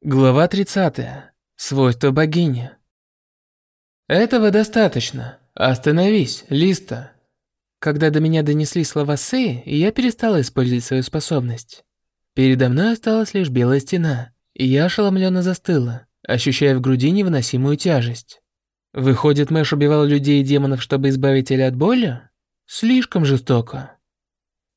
Глава 30. Свойства богини. Этого достаточно. Остановись, Листа. Когда до меня донесли слова Сэй, я перестала использовать свою способность. Передо мной осталась лишь белая стена, и я ошеломленно застыла, ощущая в груди невыносимую тяжесть. Выходит, Мэш убивал людей и демонов, чтобы избавить Эли от боли? Слишком жестоко.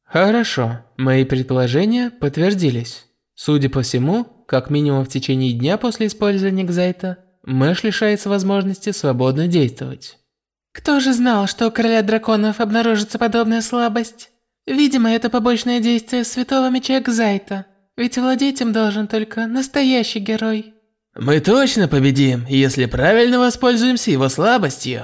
Хорошо, мои предположения подтвердились. Судя по всему, как минимум в течение дня после использования Гзайта, Мэш лишается возможности свободно действовать. Кто же знал, что у короля драконов обнаружится подобная слабость? Видимо, это побочное действие святого меча Гзайта, ведь владеть им должен только настоящий герой. Мы точно победим, если правильно воспользуемся его слабостью.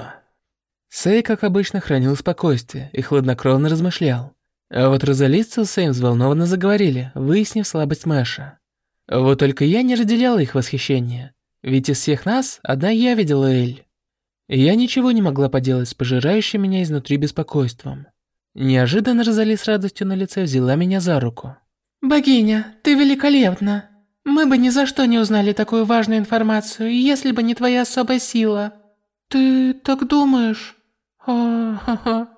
Сэй, как обычно, хранил спокойствие и хладнокровно размышлял. А вот Розали с Сэем взволнованно заговорили, выяснив слабость Мэша. Вот только я не разделяла их восхищение, ведь из всех нас одна я видела Эль. Я ничего не могла поделать с пожирающим меня изнутри беспокойством. Неожиданно Розали с радостью на лице взяла меня за руку. «Богиня, ты великолепна. Мы бы ни за что не узнали такую важную информацию, если бы не твоя особая сила. Ты так думаешь? Ха-ха-ха».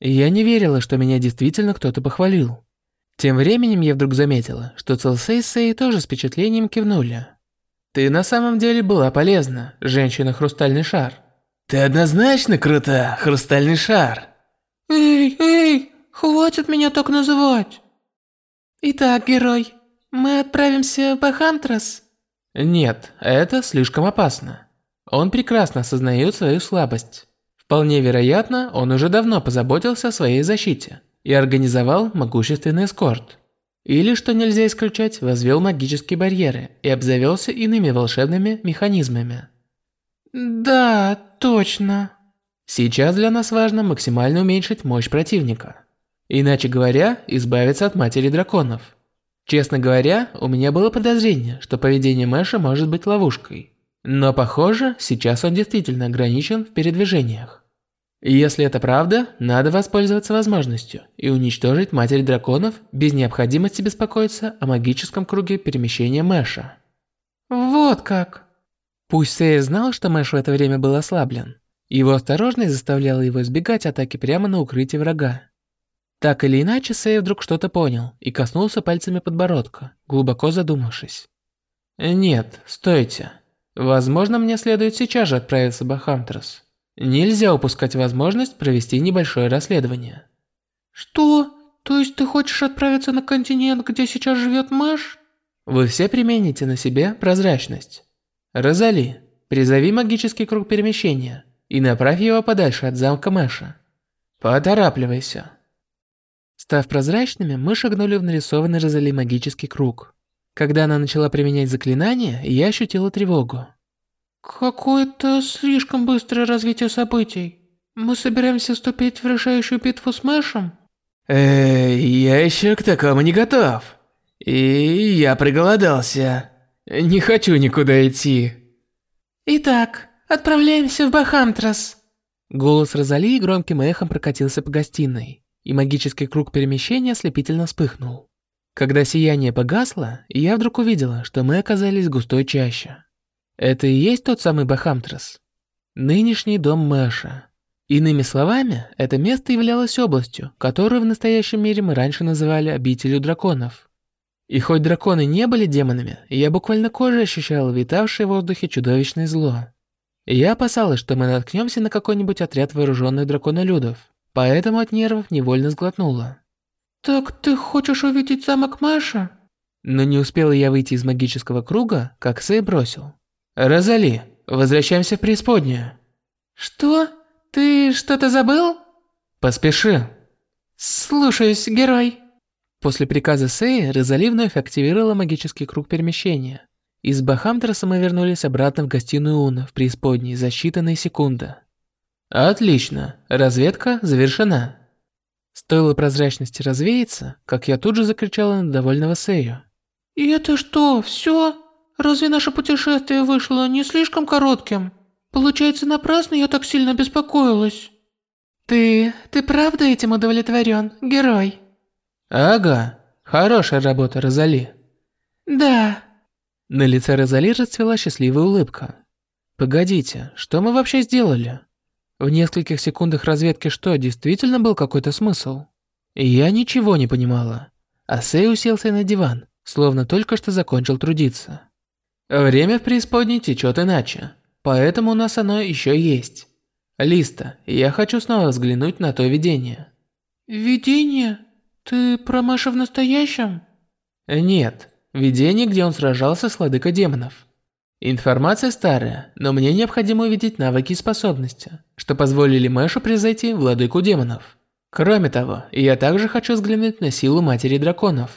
Я не верила, что меня действительно кто-то похвалил. Тем временем я вдруг заметила, что Целсей и Сэй тоже с впечатлением кивнули. «Ты на самом деле была полезна, женщина-хрустальный шар». «Ты однозначно крута, хрустальный шар». «Эй, эй, хватит меня так называть». «Итак, герой, мы отправимся в Бахантрас?» «Нет, это слишком опасно. Он прекрасно осознает свою слабость. Вполне вероятно, он уже давно позаботился о своей защите и организовал могущественный эскорт. Или, что нельзя исключать, возвел магические барьеры и обзавелся иными волшебными механизмами. Да, точно. Сейчас для нас важно максимально уменьшить мощь противника. Иначе говоря, избавиться от матери драконов. Честно говоря, у меня было подозрение, что поведение Мэша может быть ловушкой. Но похоже, сейчас он действительно ограничен в передвижениях. Если это правда, надо воспользоваться возможностью и уничтожить Матерь Драконов без необходимости беспокоиться о магическом круге перемещения Мэша. Вот как. Пусть Сэй знал, что Мэш в это время был ослаблен, его осторожность заставляла его избегать атаки прямо на укрытие врага. Так или иначе, Сэй вдруг что-то понял и коснулся пальцами подбородка, глубоко задумавшись. «Нет, стойте. Возможно, мне следует сейчас же отправиться в Бахамтрас. Нельзя упускать возможность провести небольшое расследование. Что? То есть ты хочешь отправиться на континент, где сейчас живет Мэш? Вы все примените на себе прозрачность. Розали, призови магический круг перемещения и направь его подальше от замка Мэша. Поторапливайся. Став прозрачными, мы шагнули в нарисованный Розали магический круг. Когда она начала применять заклинание, я ощутила тревогу. Какое-то слишком быстрое развитие событий. Мы собираемся вступить в решающую битву с Мэшем? Эй, я еще к такому не готов. И я проголодался. Не хочу никуда идти. Итак, отправляемся в Бахамтрас. Голос Розали громким эхом прокатился по гостиной, и магический круг перемещения ослепительно вспыхнул. Когда сияние погасло, я вдруг увидела, что мы оказались в густой чаще. Это и есть тот самый Бахамтрас? Нынешний дом Мэша. Иными словами, это место являлось областью, которую в настоящем мире мы раньше называли обителью драконов. И хоть драконы не были демонами, я буквально кожей ощущала витавшее в воздухе чудовищное зло. Я опасалась, что мы наткнемся на какой-нибудь отряд вооруженных драконолюдов, поэтому от нервов невольно сглотнула. «Так ты хочешь увидеть замок Мэша?» Но не успела я выйти из магического круга, как Сэй бросил. «Розали, возвращаемся в преисподнюю». «Что? Ты что-то забыл?» «Поспеши». «Слушаюсь, герой». После приказа Сеи Розали вновь активировала магический круг перемещения. Из Бахамтраса мы вернулись обратно в гостиную Уна в преисподней за считанные секунды. Отлично, разведка завершена. Стоило прозрачности развеяться, как я тут же закричала на довольного Сею. «И это что, все? Разве наше путешествие вышло не слишком коротким? Получается, напрасно я так сильно беспокоилась. Ты... ты правда этим удовлетворен, герой? Ага, хорошая работа, Розали. Да. На лице Розали расцвела счастливая улыбка. Погодите, что мы вообще сделали? В нескольких секундах разведки что, действительно был какой-то смысл? Я ничего не понимала. А Сэй уселся на диван, словно только что закончил трудиться. Время в преисподней течет иначе, поэтому у нас оно еще есть. Листа, я хочу снова взглянуть на то видение. Видение? Ты про Маша в настоящем? Нет, видение, где он сражался с владыкой демонов. Информация старая, но мне необходимо увидеть навыки и способности, что позволили Мэшу превзойти владыку демонов. Кроме того, я также хочу взглянуть на силу матери драконов.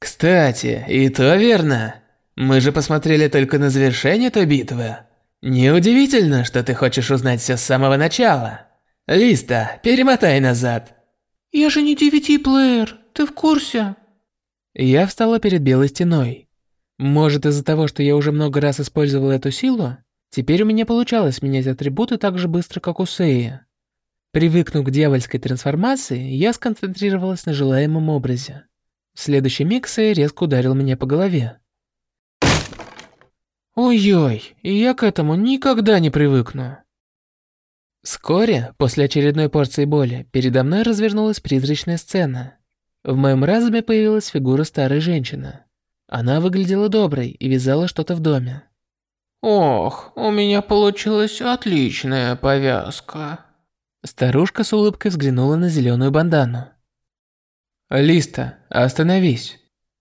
Кстати, и то верно. Мы же посмотрели только на завершение той битвы. Неудивительно, что ты хочешь узнать все с самого начала. Листа, перемотай назад. Я же не DVD-плеер, ты в курсе? Я встала перед белой стеной. Может из-за того, что я уже много раз использовала эту силу, теперь у меня получалось менять атрибуты так же быстро, как у Сеи. Привыкнув к дьявольской трансформации, я сконцентрировалась на желаемом образе. В следующий миг Сея резко ударил меня по голове. Ой-ой, я к этому никогда не привыкну. Вскоре, после очередной порции боли, передо мной развернулась призрачная сцена. В моем разуме появилась фигура старой женщины. Она выглядела доброй и вязала что-то в доме. «Ох, у меня получилась отличная повязка». Старушка с улыбкой взглянула на зеленую бандану. «Листа, остановись!»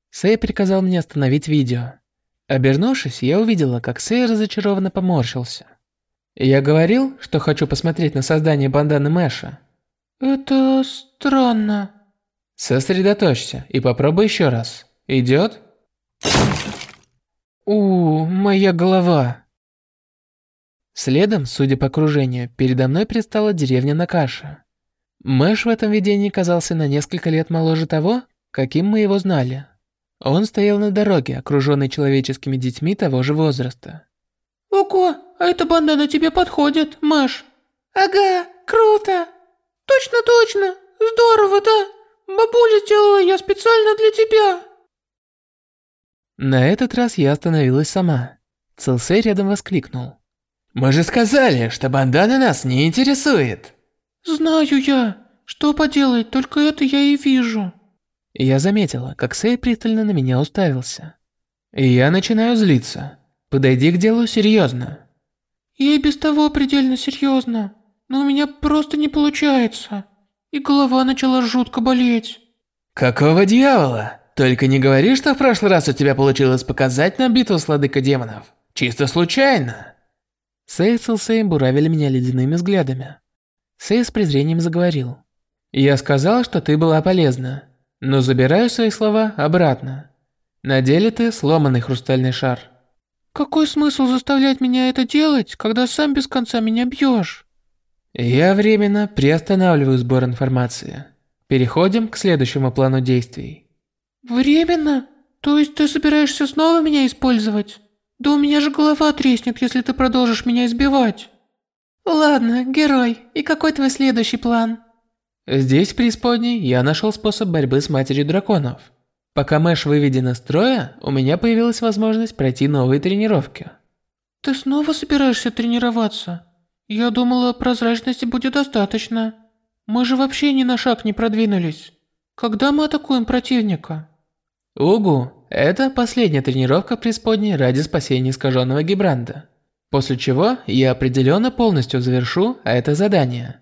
Сэй приказал мне остановить видео. Обернувшись, я увидела, как Сэй разочарованно поморщился. Я говорил, что хочу посмотреть на создание банданы Мэша. «Это странно». Сосредоточься и попробуй еще раз. Идет? У, моя голова. Следом, судя по окружению, передо мной предстала деревня Накаша. Мэш в этом видении казался на несколько лет моложе того, каким мы его знали. Он стоял на дороге, окруженный человеческими детьми того же возраста. «Ого, а эта бандана тебе подходит, Мэш!» «Ага, круто!» «Точно-точно! Здорово, да? Бабуля сделала я специально для тебя!» На этот раз я остановилась сама. Целсей рядом воскликнул. «Мы же сказали, что бандана нас не интересует!» «Знаю я. Что поделать, только это я и вижу». Я заметила, как Сей пристально на меня уставился. Я начинаю злиться. Подойди к делу серьезно. Я и без того предельно серьезно, но у меня просто не получается. И голова начала жутко болеть. Какого дьявола? Только не говори, что в прошлый раз у тебя получилось показать нам битву с владыкой демонов. Чисто случайно. Сэй и Сэлсэй буравили меня ледяными взглядами. Сэй с презрением заговорил. «Я сказал, что ты была полезна, но забираю свои слова обратно. На деле ты сломанный хрустальный шар». «Какой смысл заставлять меня это делать, когда сам без конца меня бьешь?» «Я временно приостанавливаю сбор информации. Переходим к следующему плану действий». «Временно? То есть ты собираешься снова меня использовать? Да у меня же голова треснет, если ты продолжишь меня избивать». «Ладно, герой, и какой твой следующий план?» Здесь, в преисподней, я нашел способ борьбы с матерью драконов. Пока Мэш выведен из строя, у меня появилась возможность пройти новые тренировки. «Ты снова собираешься тренироваться? Я думала, прозрачности будет достаточно. Мы же вообще ни на шаг не продвинулись. Когда мы атакуем противника?» Угу, это последняя тренировка преисподней ради спасения искаженного Гибранда. После чего я определенно полностью завершу это задание.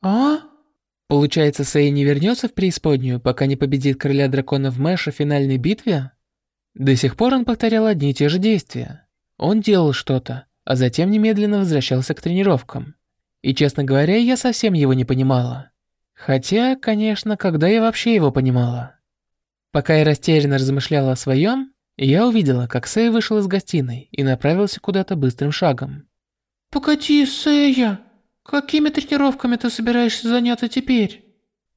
А? Получается, Сэй не вернется в преисподнюю, пока не победит короля драконов Мэша в финальной битве? До сих пор он повторял одни и те же действия. Он делал что-то, а затем немедленно возвращался к тренировкам. И, честно говоря, я совсем его не понимала. Хотя, конечно, когда я вообще его понимала? Пока я растерянно размышляла о своем, я увидела, как Сэй вышел из гостиной и направился куда-то быстрым шагом. «Погоди, Сэя, какими тренировками ты собираешься заняться теперь?»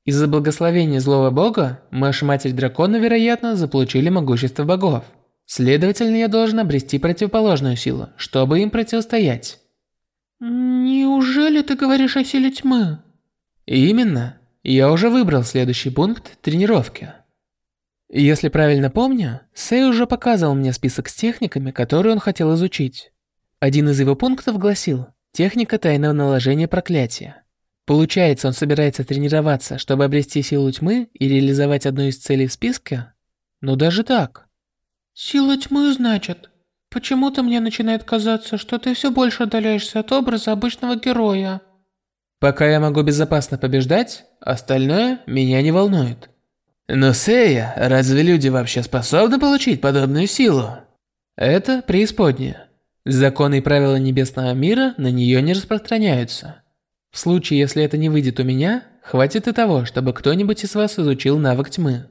Из-за благословения злого бога, Мэш Матерь Дракона, вероятно, заполучили могущество богов. Следовательно, я должен обрести противоположную силу, чтобы им противостоять. «Неужели ты говоришь о силе тьмы?» Именно. Я уже выбрал следующий пункт тренировки. Если правильно помню, Сэй уже показывал мне список с техниками, которые он хотел изучить. Один из его пунктов гласил «Техника тайного наложения проклятия». Получается, он собирается тренироваться, чтобы обрести силу тьмы и реализовать одну из целей в списке? Ну даже так. Сила тьмы, значит? Почему-то мне начинает казаться, что ты все больше отдаляешься от образа обычного героя. Пока я могу безопасно побеждать, остальное меня не волнует. Но Сея, разве люди вообще способны получить подобную силу? Это преисподняя. Законы и правила небесного мира на нее не распространяются. В случае, если это не выйдет у меня, хватит и того, чтобы кто-нибудь из вас изучил навык тьмы.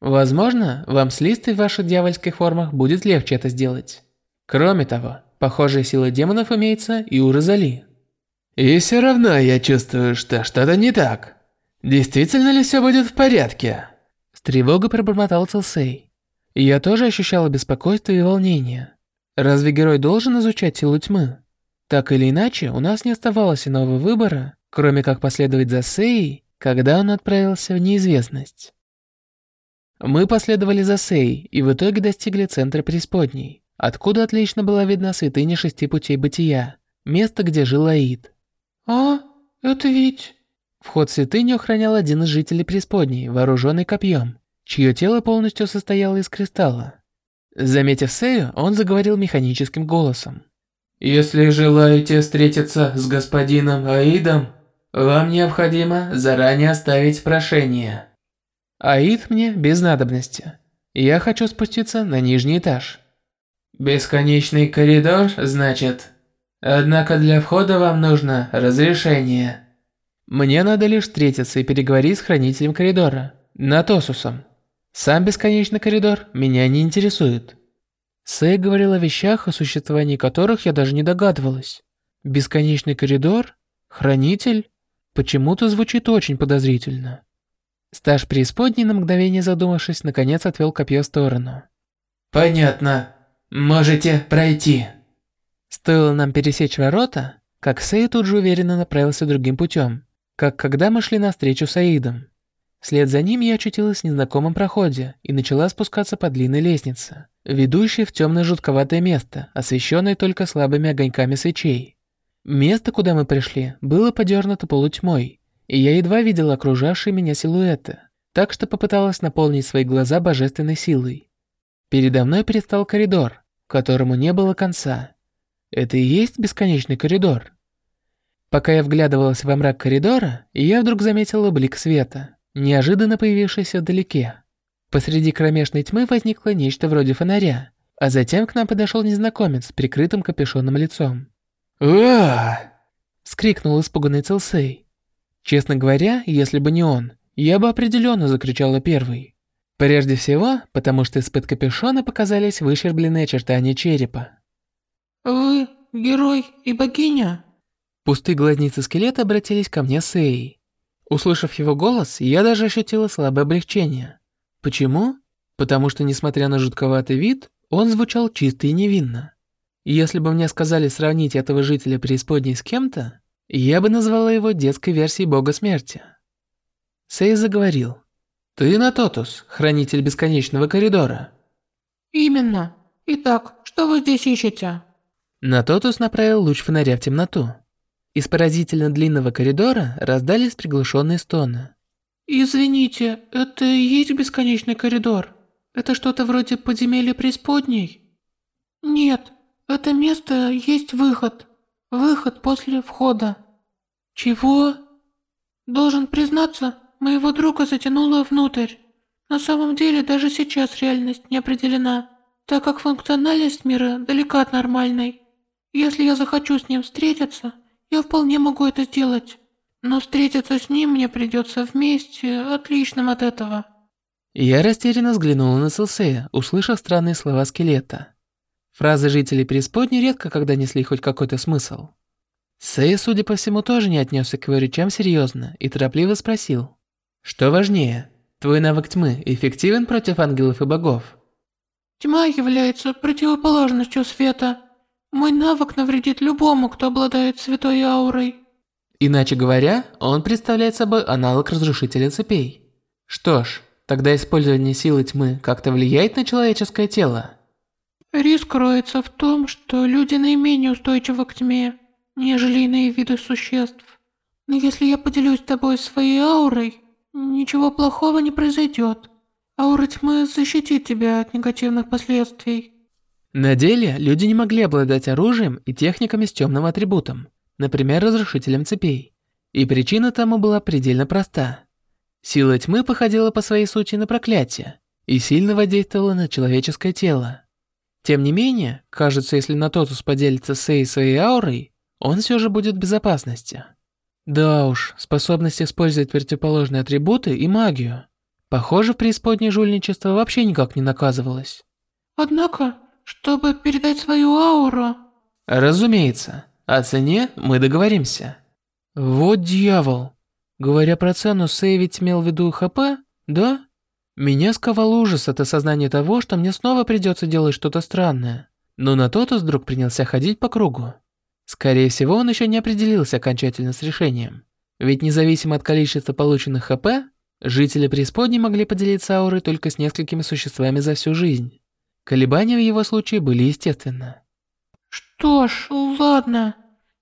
Возможно, вам с Листой в ваших дьявольских формах будет легче это сделать. Кроме того, похожая сила демонов имеется и у Розали. И все равно я чувствую, что что-то не так. Действительно ли все будет в порядке? С тревогой пробормотал Целсей. я тоже ощущала беспокойство и волнение. Разве герой должен изучать силу тьмы? Так или иначе, у нас не оставалось иного выбора, кроме как последовать за Сеей, когда он отправился в неизвестность. Мы последовали за Сей и в итоге достигли центра преисподней, откуда отлично была видна святыня шести путей бытия, место, где жил Аид. «А, это ведь...» Вход в святыню охранял один из жителей преисподней, вооруженный копьем, чье тело полностью состояло из кристалла. Заметив Сею, он заговорил механическим голосом. «Если желаете встретиться с господином Аидом, вам необходимо заранее оставить прошение». Аид мне без надобности. Я хочу спуститься на нижний этаж. Бесконечный коридор, значит? Однако для входа вам нужно разрешение. Мне надо лишь встретиться и переговорить с хранителем коридора, Натосусом. Сам бесконечный коридор меня не интересует. Сэй говорил о вещах, о существовании которых я даже не догадывалась. Бесконечный коридор? Хранитель? Почему-то звучит очень подозрительно. Стаж преисподней, на мгновение задумавшись, наконец отвел копье в сторону. «Понятно. Можете пройти». Стоило нам пересечь ворота, как Сэй тут же уверенно направился другим путем, как когда мы шли навстречу с Аидом. Вслед за ним я очутилась в незнакомом проходе и начала спускаться по длинной лестнице, ведущей в темное жутковатое место, освещенное только слабыми огоньками свечей. Место, куда мы пришли, было подернуто полутьмой, и я едва видела окружавшие меня силуэты, так что попыталась наполнить свои глаза божественной силой. Передо мной предстал коридор, которому не было конца. Это и есть бесконечный коридор. Пока я вглядывалась во мрак коридора, я вдруг заметила блик света, неожиданно появившийся вдалеке. Посреди кромешной тьмы возникло нечто вроде фонаря, а затем к нам подошел незнакомец с прикрытым капюшоном лицом. «Уа!» — вскрикнул испуганный Целсей. Честно говоря, если бы не он, я бы определенно закричала первый. Прежде всего, потому что из-под капюшона показались выщербленные очертания черепа. «Вы герой и богиня?» Пустые глазницы скелета обратились ко мне с Эей. Услышав его голос, я даже ощутила слабое облегчение. Почему? Потому что, несмотря на жутковатый вид, он звучал чисто и невинно. Если бы мне сказали сравнить этого жителя преисподней с кем-то, я бы назвала его детской версией бога смерти. Сей заговорил. «Ты Натотус, хранитель бесконечного коридора». «Именно. Итак, что вы здесь ищете?» Натотус направил луч фонаря в темноту. Из поразительно длинного коридора раздались приглушенные стоны. «Извините, это и есть бесконечный коридор? Это что-то вроде подземелья преисподней?» «Нет, это место есть выход. Выход после входа». «Чего?» «Должен признаться, моего друга затянуло внутрь. На самом деле, даже сейчас реальность не определена, так как функциональность мира далека от нормальной. Если я захочу с ним встретиться, я вполне могу это сделать. Но встретиться с ним мне придется вместе, отличным от этого». Я растерянно взглянула на Силсея, услышав странные слова скелета. Фразы жителей преисподней редко когда несли хоть какой-то смысл. Сэй, судя по всему, тоже не отнесся к его речам серьезно и торопливо спросил. «Что важнее, твой навык тьмы эффективен против ангелов и богов?» «Тьма является противоположностью света. Мой навык навредит любому, кто обладает святой аурой». Иначе говоря, он представляет собой аналог разрушителя цепей. Что ж, Тогда использование силы тьмы как-то влияет на человеческое тело? Риск кроется в том, что люди наименее устойчивы к тьме, нежели иные виды существ. Но если я поделюсь с тобой своей аурой, ничего плохого не произойдет. Аура тьмы защитит тебя от негативных последствий. На деле, люди не могли обладать оружием и техниками с темным атрибутом, например, разрушителем цепей. И причина тому была предельно проста. Сила тьмы походила по своей сути на проклятие и сильно воздействовала на человеческое тело. Тем не менее, кажется, если Натотус поделится с Эй своей аурой, он все же будет в безопасности. Да уж, способность использовать противоположные атрибуты и магию. Похоже, в преисподней жульничество вообще никак не наказывалось. Однако, чтобы передать свою ауру... Разумеется, о цене мы договоримся. Вот дьявол. Говоря про цену, Сэй ведь имел в виду ХП, да? Меня сковал ужас от осознания того, что мне снова придется делать что-то странное. Но на тот вдруг принялся ходить по кругу. Скорее всего, он еще не определился окончательно с решением. Ведь независимо от количества полученных ХП, жители преисподней могли поделиться аурой только с несколькими существами за всю жизнь. Колебания в его случае были естественны. Что ж, ладно.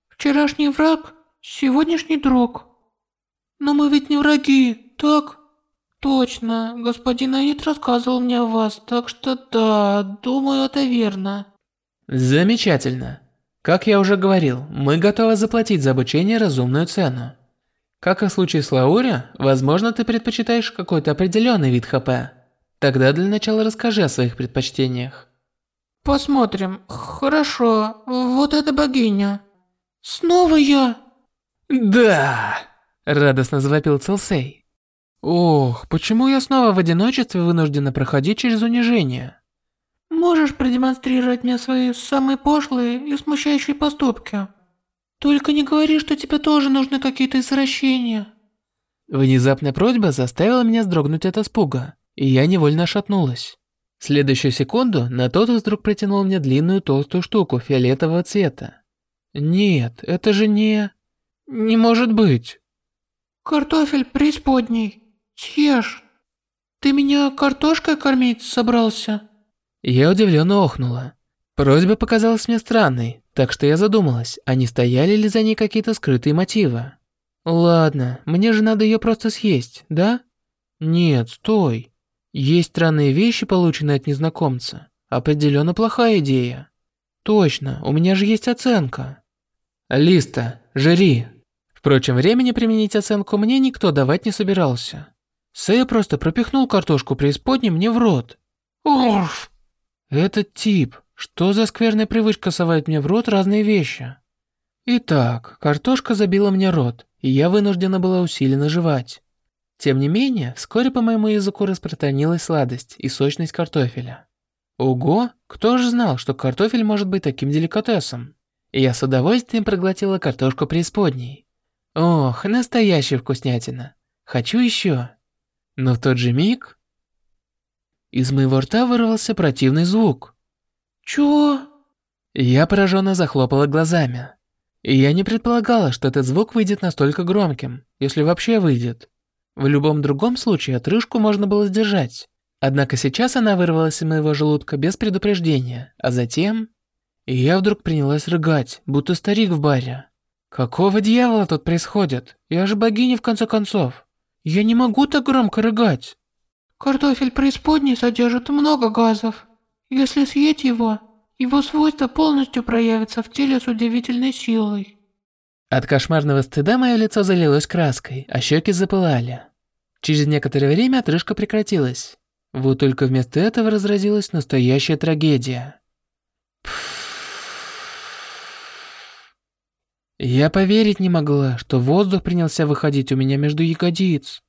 Вчерашний враг, сегодняшний друг. Но мы ведь не враги, так? Точно, господин Аид рассказывал мне о вас, так что да, думаю, это верно. Замечательно. Как я уже говорил, мы готовы заплатить за обучение разумную цену. Как и в случае с Лаури, возможно, ты предпочитаешь какой-то определенный вид ХП. Тогда для начала расскажи о своих предпочтениях. Посмотрим. Хорошо, вот эта богиня. Снова я? Да! Радостно завопил Целсей. Ох, почему я снова в одиночестве вынуждена проходить через унижение? Можешь продемонстрировать мне свои самые пошлые и смущающие поступки? Только не говори, что тебе тоже нужны какие-то извращения. Внезапная просьба заставила меня вздрогнуть от испуга, и я невольно шатнулась. В следующую секунду на тот вдруг протянул мне длинную толстую штуку фиолетового цвета. Нет, это же не... Не может быть. Картофель преисподней. Съешь. Ты меня картошкой кормить собрался? Я удивленно охнула. Просьба показалась мне странной, так что я задумалась, а не стояли ли за ней какие-то скрытые мотивы. Ладно, мне же надо ее просто съесть, да? Нет, стой. Есть странные вещи, полученные от незнакомца. Определенно плохая идея. Точно, у меня же есть оценка. Листа, жри. Впрочем, времени применить оценку мне никто давать не собирался. Сэй просто пропихнул картошку преисподней мне в рот. Орф! Этот тип, что за скверная привычка совать мне в рот разные вещи? Итак, картошка забила мне рот, и я вынуждена была усиленно жевать. Тем не менее, вскоре по моему языку распространилась сладость и сочность картофеля. Ого, кто же знал, что картофель может быть таким деликатесом? Я с удовольствием проглотила картошку преисподней. Ох, настоящая вкуснятина. Хочу еще. Но в тот же миг из моего рта вырвался противный звук. «Чё?» Я пораженно захлопала глазами. И я не предполагала, что этот звук выйдет настолько громким, если вообще выйдет. В любом другом случае отрыжку можно было сдержать. Однако сейчас она вырвалась из моего желудка без предупреждения, а затем... И я вдруг принялась рыгать, будто старик в баре. Какого дьявола тут происходит? Я же богиня в конце концов. Я не могу так громко рыгать. Картофель преисподней содержит много газов. Если съесть его, его свойства полностью проявятся в теле с удивительной силой. От кошмарного стыда мое лицо залилось краской, а щеки запылали. Через некоторое время отрыжка прекратилась. Вот только вместо этого разразилась настоящая трагедия. Я поверить не могла, что воздух принялся выходить у меня между ягодиц.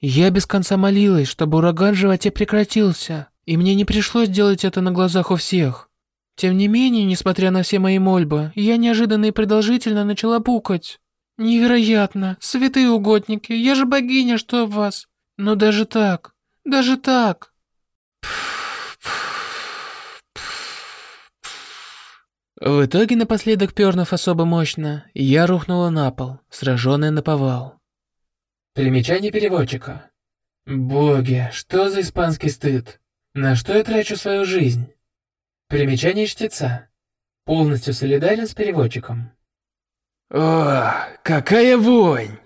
Я без конца молилась, чтобы ураган в животе прекратился, и мне не пришлось делать это на глазах у всех. Тем не менее, несмотря на все мои мольбы, я неожиданно и продолжительно начала пукать. Невероятно, святые угодники, я же богиня, что в вас. Но даже так, даже так. В итоге, напоследок пернув особо мощно, я рухнула на пол, сраженная на повал. Примечание переводчика. Боги, что за испанский стыд? На что я трачу свою жизнь? Примечание чтеца. Полностью солидарен с переводчиком. О, какая вонь!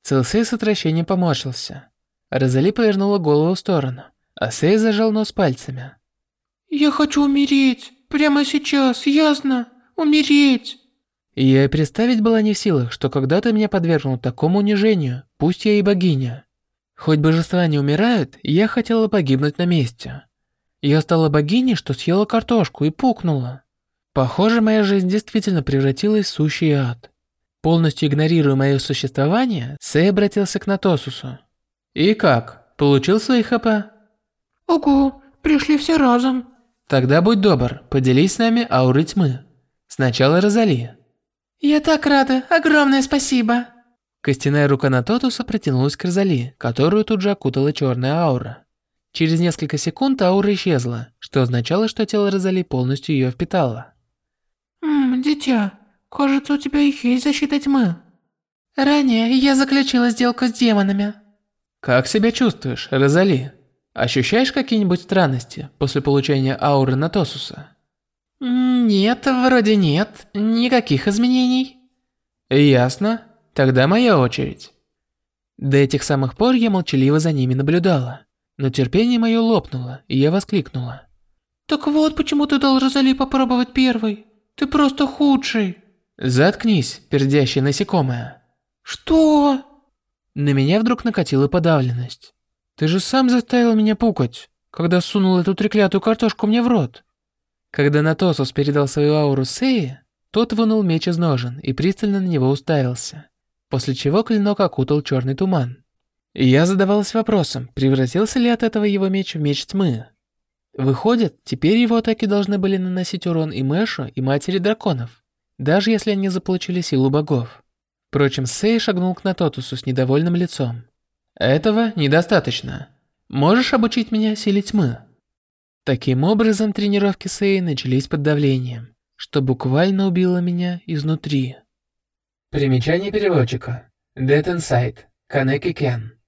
Целсей с отвращением поморщился. Розали повернула голову в сторону, а Сей зажал нос пальцами. «Я хочу умереть! Прямо сейчас, ясно? Умереть!» И я и представить была не в силах, что когда-то меня подвергнут такому унижению, пусть я и богиня. Хоть божества не умирают, я хотела погибнуть на месте. Я стала богиней, что съела картошку и пукнула. Похоже, моя жизнь действительно превратилась в сущий ад. Полностью игнорируя мое существование, Сэй обратился к Натосусу. «И как? Получил свои ХП?» «Ого, пришли все разом». «Тогда будь добр, поделись с нами аурой тьмы. Сначала Розали». «Я так рада, огромное спасибо». Костяная рука Натотуса протянулась к Розали, которую тут же окутала черная аура. Через несколько секунд аура исчезла, что означало, что тело Розали полностью ее впитало. «Ммм, дитя, кажется, у тебя есть защита тьмы». Ранее я заключила сделку с демонами. Как себя чувствуешь, Розали? Ощущаешь какие-нибудь странности после получения ауры Натосуса? Нет, вроде нет. Никаких изменений. Ясно. Тогда моя очередь. До этих самых пор я молчаливо за ними наблюдала. Но терпение мое лопнуло, и я воскликнула. «Так вот почему ты дал Розали попробовать первый. Ты просто худший». «Заткнись, пердящая насекомая». «Что?» На меня вдруг накатила подавленность. «Ты же сам заставил меня пукать, когда сунул эту треклятую картошку мне в рот». Когда Натосус передал свою ауру Сеи, тот вынул меч из ножен и пристально на него уставился, после чего клинок окутал черный туман. Я задавалась вопросом, превратился ли от этого его меч в меч тьмы. Выходит, теперь его атаки должны были наносить урон и Мэшу, и Матери Драконов, даже если они заполучили силу богов. Впрочем, Сей шагнул к Натотусу с недовольным лицом. «Этого недостаточно. Можешь обучить меня силе тьмы?» Таким образом, тренировки Сэй начались под давлением, что буквально убило меня изнутри. Примечание переводчика. Dead Inside. Канеки Кен.